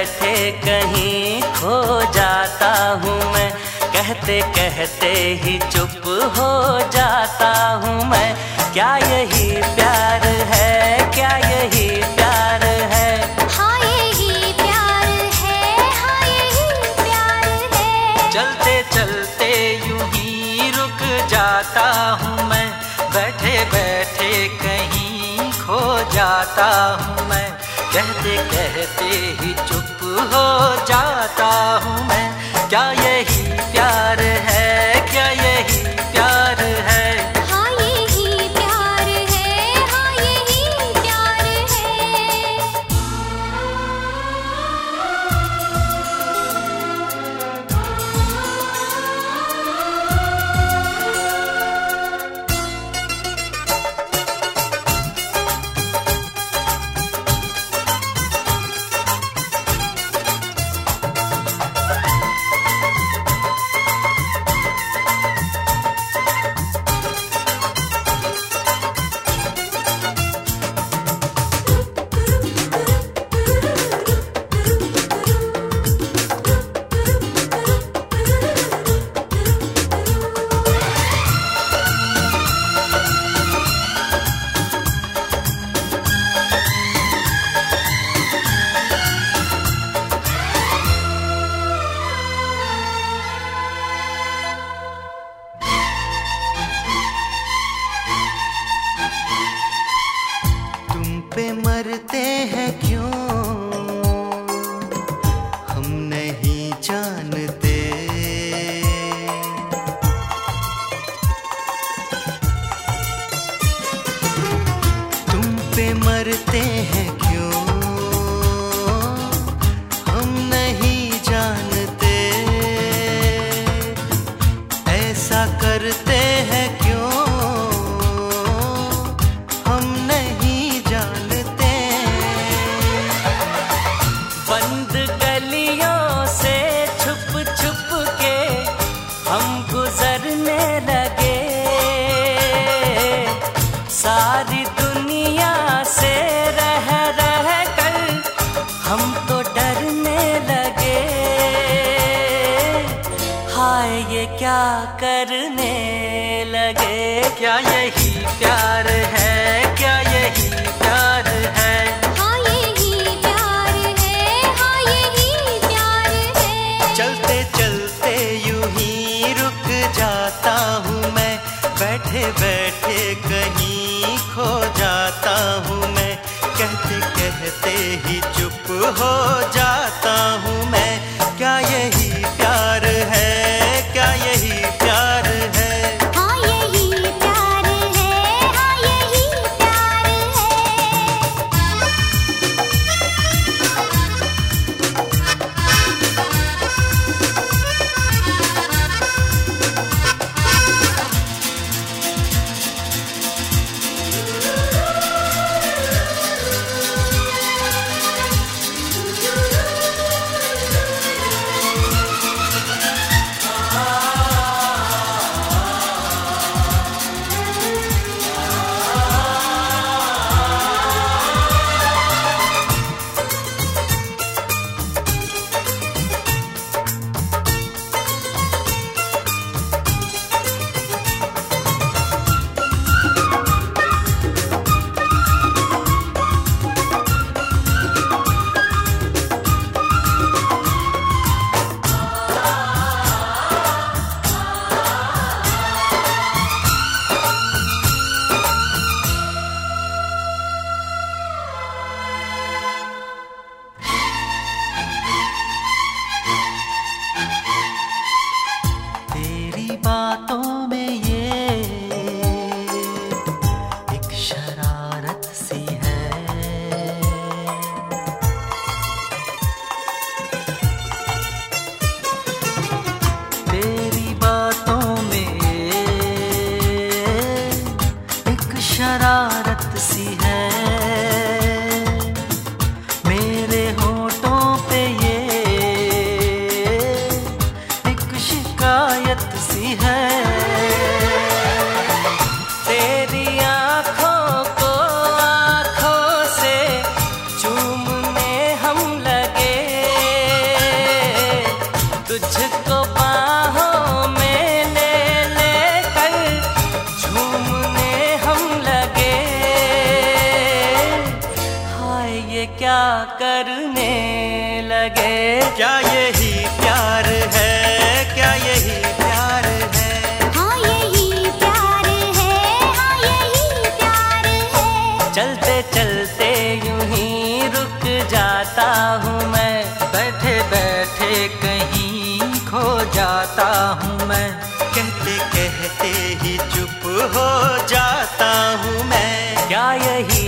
बैठे कहीं खो जाता हूँ मैं। कहते कहते ही चुप हो जाता हूँ मैं। क्या यही प्यार है? क्या यही प्यार है? हाँ यही प्यार है। हाँ यही प्यार है। चलते चलते यूँ ही रुक जाता हूँ मैं। बैठे बैठे कहीं खो जाता हूँ कहते कहते ही चुप हो जाता हूँ मैं। क्या यही प्यार है? मरते हैं क्यों? हम नहीं जानते। तुम पे मरते हैं लगे। सारी दुनिया से रह कर हम तो डरने लगे। हाय, ये क्या करने लगे? क्या यही प्यार है? क्या यही प्यार है? क्या यही प्यार है? हाँ यही प्यार है। हाँ यही प्यार है। चलते चलते यूँ ही रुक जाता हूँ मैं। बैठे बैठे कहीं खो जाता हूँ मैं। कहते कहते ही चुप हो जाता हूँ मैं। क्या यही